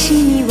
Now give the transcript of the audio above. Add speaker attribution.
Speaker 1: 是你